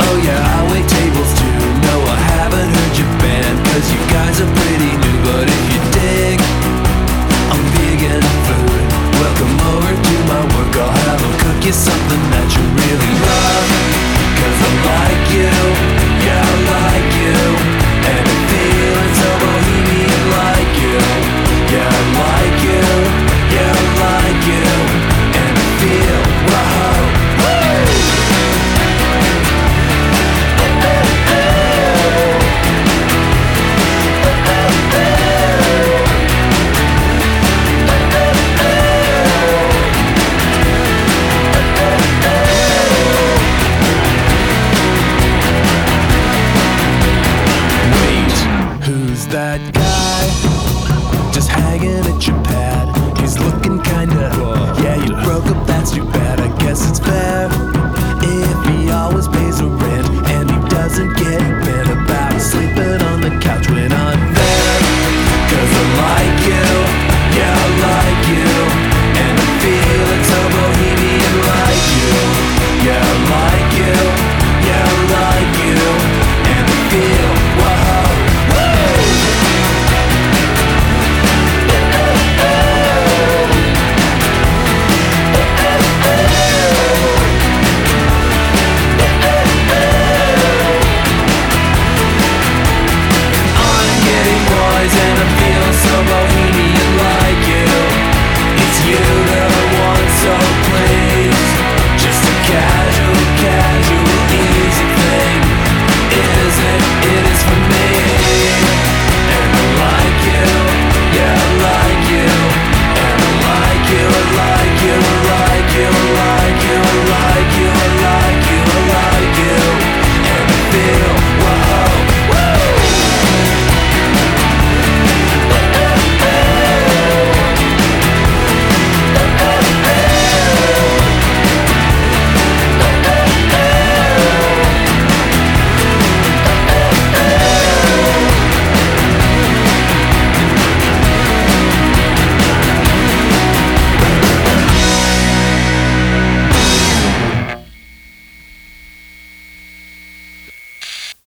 Oh yeah, I wait tables too. No, I haven't heard your band, cause you guys are kinda. Yeah, you broke up, that's too bad. I guess it's fair. If he always pays the rent and he doesn't get bit about sleeping on the couch when I'm there. Cause I like you, yeah, I like you. And I feel it's so bohemian like you, yeah, I like